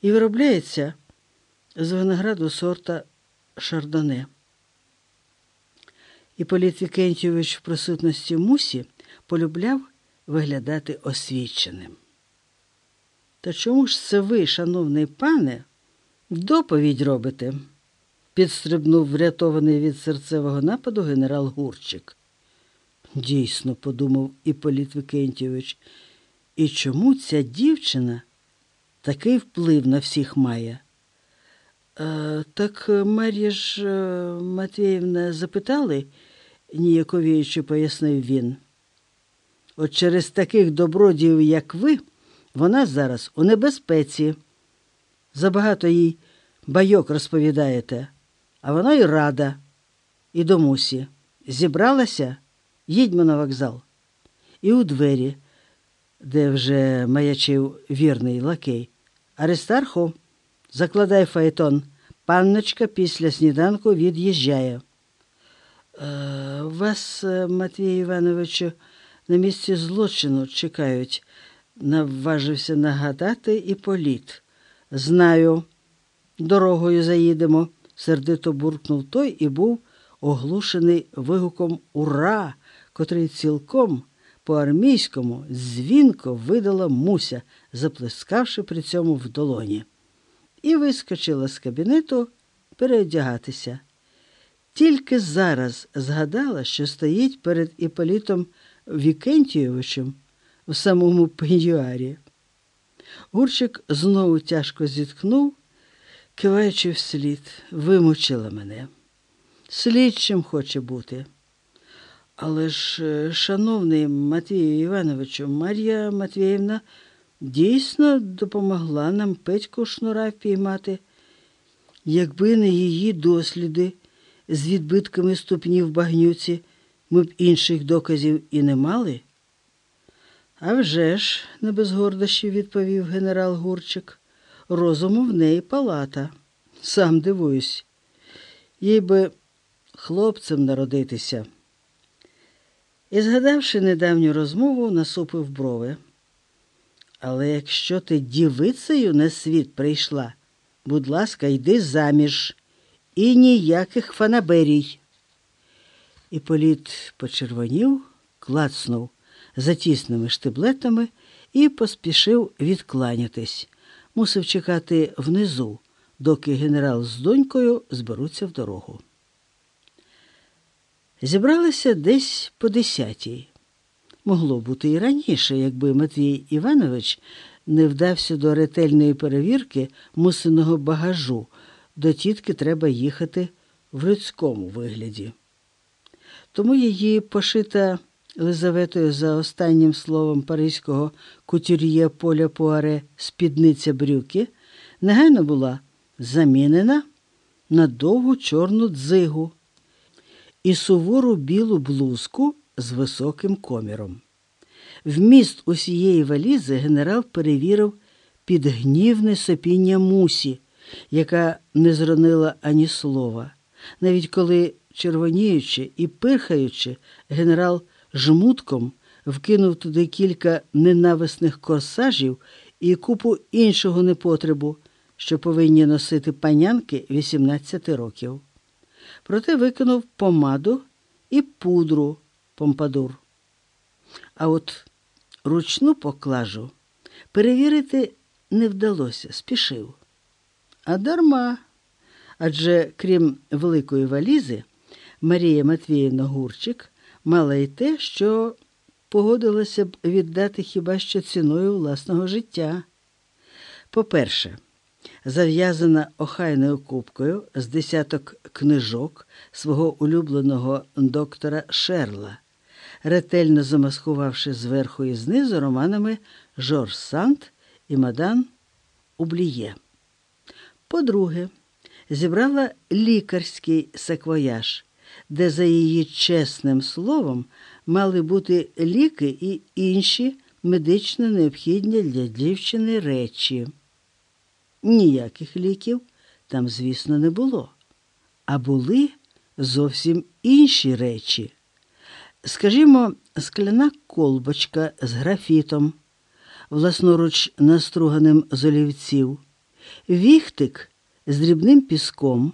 і виробляється з винограду сорта шардоне. Іполіт Вікентійович в присутності мусі полюбляв виглядати освіченим. Та чому ж це ви, шановний пане, доповідь робите? підстрибнув врятований від серцевого нападу генерал Гурчик. Дійсно, подумав Іполіт Вікентійович, і чому ця дівчина такий вплив на всіх має? «Е, так Мар'я ж е, Матвіївна запитали, ніяковіючи пояснив він. От через таких добродіїв, як ви, вона зараз у небезпеці. Забагато їй байок розповідаєте, а вона й рада. І до мусі. Зібралася, їдьмо на вокзал. І у двері, де вже маячив вірний лакей. Аристарху, закладай фаетон. Панночка після сніданку від'їжджає. Е, вас, е, Матвій Івановичу, на місці злочину чекають, наважився нагадати і політ. Знаю, дорогою заїдемо, сердито буркнув той і був оглушений вигуком Ура, котрий цілком по-армійському дзвінко видала Муся, заплескавши при цьому в долоні. І вискочила з кабінету переодягатися. Тільки зараз згадала, що стоїть перед Іполітом Вікентійовичем в самому пеньюарі. Гурчик знову тяжко зіткнув, киваючи вслід, вимучила мене. Слідчим хоче бути. Але ж, е, шановний Матвію Івановичу, Марія Матвіївна дійсно допомогла нам Петьку шнура впіймати. Якби не її досліди з відбитками ступнів в багнюці, ми б інших доказів і не мали. «А вже ж», – не без гордощів відповів генерал Гурчик, розуму в неї палата. Сам дивуюсь. Їй би хлопцем народитися. І, згадавши недавню розмову, насупив брови. Але якщо ти дівицею на світ прийшла, будь ласка, йди заміж і ніяких фанаберій. Іполіт почервонів, клацнув затісними штиблетами і поспішив відкланятись. Мусив чекати внизу, доки генерал з донькою зберуться в дорогу. Зібралися десь по десятій. Могло бути і раніше, якби Матвій Іванович не вдався до ретельної перевірки мусиного багажу. До тітки треба їхати в людському вигляді. Тому її пошита Лизаветою за останнім словом паризького кутюр'є поля Пуаре спідниця брюки негайно була замінена на довгу чорну дзигу і сувору білу блузку з високим коміром. Вміст усієї валізи генерал перевірив під гнівне сопіння мусі, яка не зронила ані слова, навіть коли, червоніючи і пирхаючи, генерал жмутком вкинув туди кілька ненависних корсажів і купу іншого непотребу, що повинні носити панянки 18 років. Проте викинув помаду і пудру помпадур. А от ручну поклажу перевірити не вдалося, спішив. А дарма. Адже крім великої валізи, Марія Матвіївна Гурчик мала й те, що погодилася б віддати хіба що ціною власного життя. По-перше, зав'язана охайною кубкою з десяток книжок свого улюбленого доктора Шерла, ретельно замаскувавши зверху і знизу романами Жорж Сант і мадам Убліє. По-друге, зібрала лікарський саквояж, де, за її чесним словом, мали бути ліки і інші медично необхідні для дівчини речі. Ніяких ліків там, звісно, не було, а були зовсім інші речі. Скажімо, скляна колбочка з графітом, власноруч наструганим з олівців, Віхтик з дрібним піском